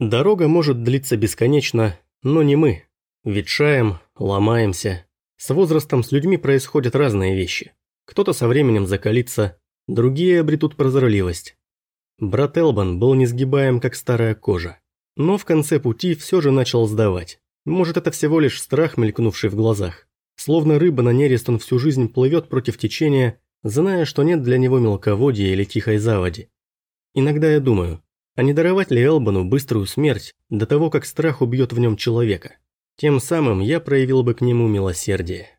Дорога может длиться бесконечно, но не мы. Ветшаем, ломаемся. С возрастом с людьми происходят разные вещи. Кто-то со временем закалится, другие обретут прозорливость. Брат Элбан был несгибаем, как старая кожа. Но в конце пути все же начал сдавать. Может, это всего лишь страх, мелькнувший в глазах. Словно рыба на нерест он всю жизнь плывет против течения, зная, что нет для него мелководья или тихой заводи. Иногда я думаю, а не даровать ли Элбану быструю смерть до того, как страх убьет в нем человека? Тем самым я проявил бы к нему милосердие.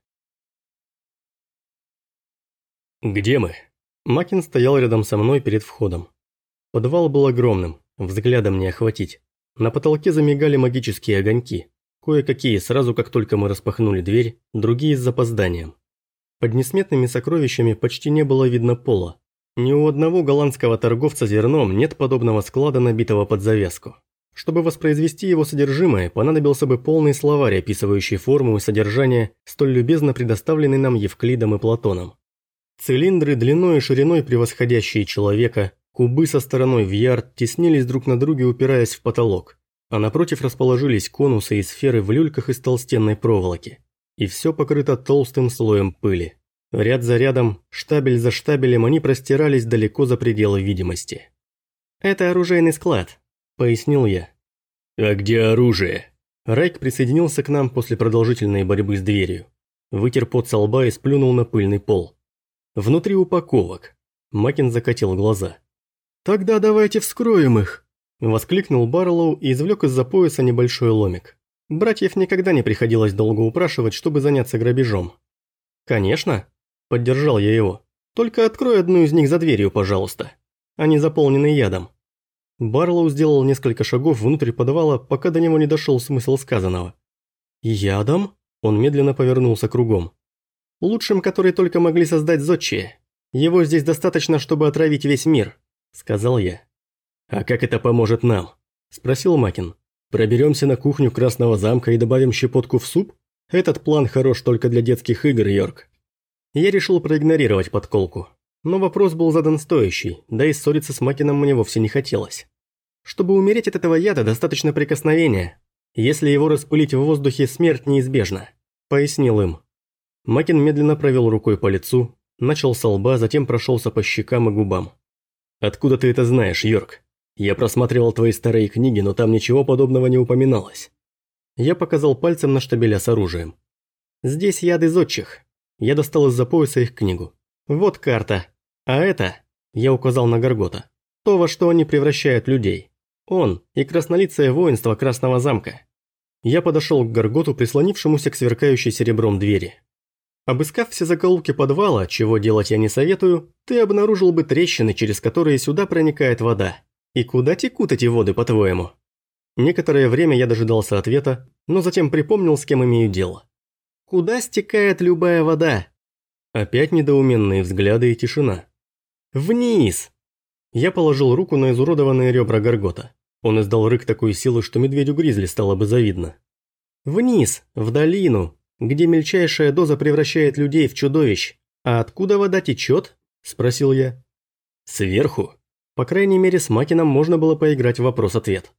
«Где мы?» Макин стоял рядом со мной перед входом. Подвал был огромным, взглядом не охватить. На потолке замигали магические огоньки. Кое-какие сразу, как только мы распахнули дверь, другие с запозданием. Под несметными сокровищами почти не было видно пола. Ни у одного голландского торговца зерном нет подобного склада, набитого под завязку. Чтобы воспроизвести его содержимое, понадобился бы полный словарь, описывающий форму и содержание, столь любезно предоставленный нам Евклидом и Платоном. Цилиндры длиной и шириной превосходящие человека, кубы со стороной в ярд теснились друг на друге, упираясь в потолок, а напротив расположились конусы и сферы в люльках из толстенной проволоки. И все покрыто толстым слоем пыли. Ряд за рядом, штабель за штабелем они простирались далеко за пределы видимости. «Это оружейный склад», – пояснил я. «А где оружие?» Райк присоединился к нам после продолжительной борьбы с дверью. Вытер пот со лба и сплюнул на пыльный пол. Внутри упаковок. Макин закатил глаза. «Тогда давайте вскроем их!» Воскликнул Барлоу и извлек из-за пояса небольшой ломик. Братьев никогда не приходилось долго упрашивать, чтобы заняться грабежом. «Конечно!» – поддержал я его. «Только открой одну из них за дверью, пожалуйста. Они заполнены ядом». Барлоу сделал несколько шагов внутрь подвала, пока до него не дошел смысл сказанного. «Ядом?» Он медленно повернулся кругом. Лучшим, который только могли создать зодчие. Его здесь достаточно, чтобы отравить весь мир», – сказал я. «А как это поможет нам?» – спросил Макин. «Проберемся на кухню Красного замка и добавим щепотку в суп? Этот план хорош только для детских игр, Йорк». Я решил проигнорировать подколку. Но вопрос был задан стоящий, да и ссориться с Макином мне вовсе не хотелось. Чтобы умереть от этого яда, достаточно прикосновения. Если его распылить в воздухе, смерть неизбежна», – пояснил им. Макин медленно провел рукой по лицу, начал со лба, затем прошелся по щекам и губам. «Откуда ты это знаешь, Йорк? Я просматривал твои старые книги, но там ничего подобного не упоминалось». Я показал пальцем на штабеля с оружием. «Здесь яды зодчих». Я достал из-за пояса их книгу. «Вот карта. А это...» Я указал на Гаргота. «То, во что они превращают людей. Он и краснолицее воинство Красного замка». Я подошел к Гарготу, прислонившемуся к сверкающей серебром двери. Обыскав все закоулки подвала, чего делать я не советую, ты обнаружил бы трещины, через которые сюда проникает вода. И куда текут эти воды, по-твоему? Некоторое время я дожидался ответа, но затем припомнил, с кем имею дело. Куда стекает любая вода? Опять недоуменные взгляды и тишина. Вниз! Я положил руку на изуродованные ребра Гаргота. Он издал рык такой силы, что медведю-гризли стало бы завидно. Вниз, в долину, где мельчайшая доза превращает людей в чудовищ. А откуда вода течет? Спросил я. Сверху. По крайней мере, с Макином можно было поиграть в вопрос-ответ.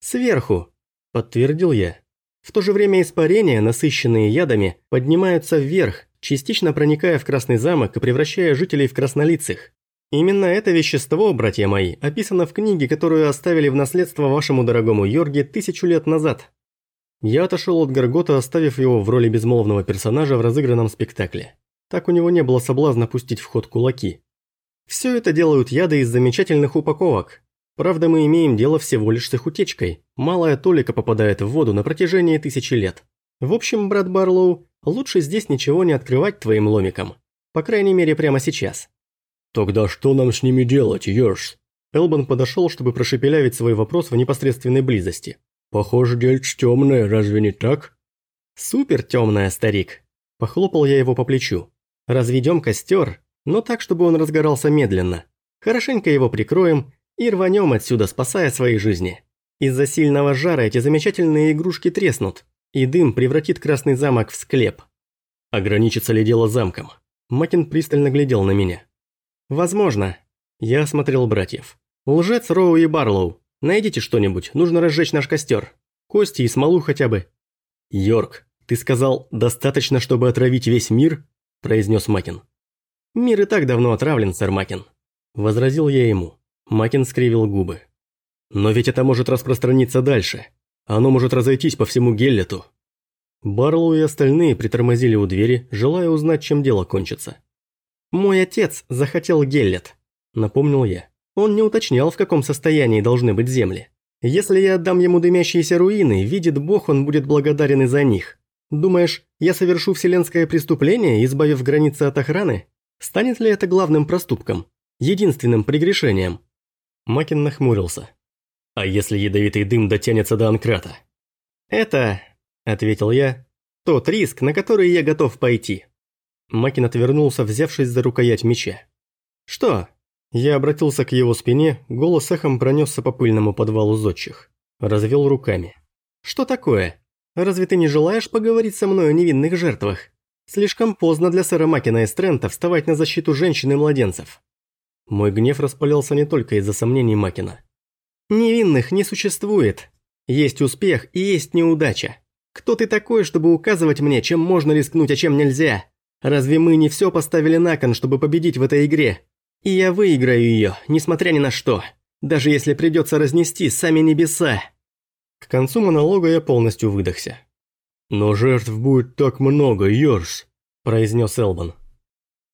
Сверху, подтвердил я. В то же время испарения, насыщенные ядами, поднимаются вверх, частично проникая в Красный замок и превращая жителей в краснолицых. Именно это вещество, братья мои, описано в книге, которую оставили в наследство вашему дорогому Йорге тысячу лет назад. Я отошел от Гаргота, оставив его в роли безмолвного персонажа в разыгранном спектакле. Так у него не было соблазна пустить в ход кулаки. Все это делают яды из замечательных упаковок. Правда, мы имеем дело всего лишь с их утечкой. Малая толика попадает в воду на протяжении тысячи лет. В общем, брат Барлоу, лучше здесь ничего не открывать твоим ломиком. По крайней мере, прямо сейчас. «Тогда что нам с ними делать, Йорс?» Элбан подошел, чтобы прошепелявить свой вопрос в непосредственной близости. Похоже, дельч темная, разве не так? Супер темная, старик. Похлопал я его по плечу. Разведем костер, но так, чтобы он разгорался медленно. Хорошенько его прикроем и рванем отсюда, спасая свои жизни. Из-за сильного жара эти замечательные игрушки треснут, и дым превратит Красный замок в склеп. Ограничится ли дело замком? Макин пристально глядел на меня. Возможно. Я осмотрел братьев. Лжец Роу и Барлоу. Найдите что-нибудь, нужно разжечь наш костер. Кости и смолу хотя бы». «Йорк, ты сказал, достаточно, чтобы отравить весь мир?» – произнес Макин. «Мир и так давно отравлен, сэр Макин», – возразил я ему. Макин скривил губы. «Но ведь это может распространиться дальше. Оно может разойтись по всему Геллету». Барлоу и остальные притормозили у двери, желая узнать, чем дело кончится. «Мой отец захотел Геллет», – напомнил я. Он не уточнял, в каком состоянии должны быть земли. Если я отдам ему дымящиеся руины, видит Бог, он будет благодарен и за них. Думаешь, я совершу вселенское преступление, избавив границы от охраны? Станет ли это главным проступком? Единственным прегрешением?» Макин нахмурился. «А если ядовитый дым дотянется до Анкрата?» «Это...» – ответил я. «Тот риск, на который я готов пойти». Макин отвернулся, взявшись за рукоять меча. «Что, я обратился к его спине, голос эхом пронесся по пыльному подвалу зодчих. Развел руками. «Что такое? Разве ты не желаешь поговорить со мной о невинных жертвах? Слишком поздно для сэра Макина и Стрэнта вставать на защиту женщин и младенцев». Мой гнев распалялся не только из-за сомнений Макина. «Невинных не существует. Есть успех и есть неудача. Кто ты такой, чтобы указывать мне, чем можно рискнуть, а чем нельзя? Разве мы не все поставили на кон, чтобы победить в этой игре? И я выиграю ее, несмотря ни на что. Даже если придется разнести сами небеса. К концу монолога я полностью выдохся. «Но жертв будет так много, Йорс», – произнес Элбан.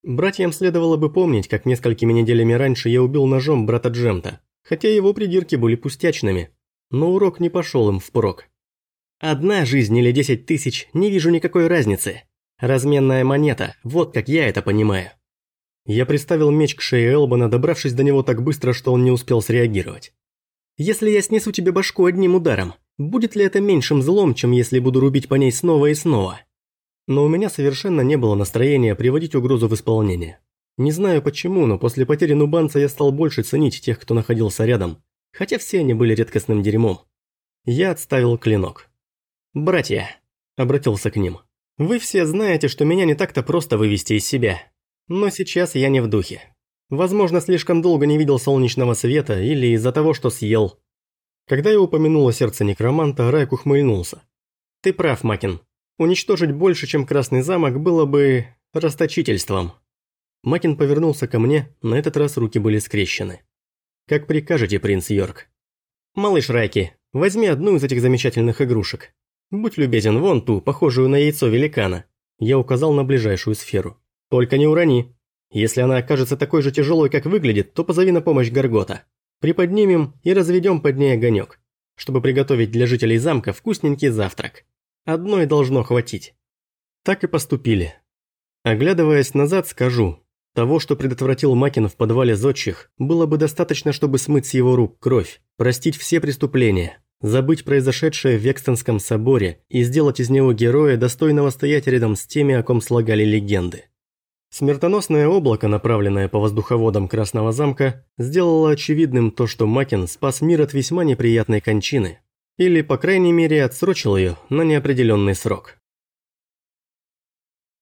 Братьям следовало бы помнить, как несколькими неделями раньше я убил ножом брата Джемта, хотя его придирки были пустячными. Но урок не пошел им впрок. Одна жизнь или десять тысяч, не вижу никакой разницы. Разменная монета, вот как я это понимаю. Я приставил меч к шее Элбана, добравшись до него так быстро, что он не успел среагировать. «Если я снесу тебе башку одним ударом, будет ли это меньшим злом, чем если буду рубить по ней снова и снова?» Но у меня совершенно не было настроения приводить угрозу в исполнение. Не знаю почему, но после потери нубанца я стал больше ценить тех, кто находился рядом, хотя все они были редкостным дерьмом. Я отставил клинок. «Братья», – обратился к ним, – «вы все знаете, что меня не так-то просто вывести из себя. Но сейчас я не в духе. Возможно, слишком долго не видел солнечного света или из-за того, что съел. Когда я упомянула сердце некроманта, Райк ухмыльнулся. «Ты прав, Макин. Уничтожить больше, чем Красный замок, было бы... расточительством». Макин повернулся ко мне, на этот раз руки были скрещены. «Как прикажете, принц Йорк?» «Малыш Райки, возьми одну из этих замечательных игрушек. Будь любезен, вон ту, похожую на яйцо великана». Я указал на ближайшую сферу. Только не урони. Если она окажется такой же тяжелой, как выглядит, то позови на помощь Гаргота. Приподнимем и разведем под ней огонек, чтобы приготовить для жителей замка вкусненький завтрак. Одной должно хватить. Так и поступили. Оглядываясь назад, скажу, того, что предотвратил Макин в подвале зодчих, было бы достаточно, чтобы смыть с его рук кровь, простить все преступления, забыть произошедшее в Векстонском соборе и сделать из него героя, достойного стоять рядом с теми, о ком слагали легенды. Смертоносное облако, направленное по воздуховодам Красного замка, сделало очевидным то, что Макин спас мир от весьма неприятной кончины. Или, по крайней мере, отсрочил ее на неопределенный срок.